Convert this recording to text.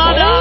mother.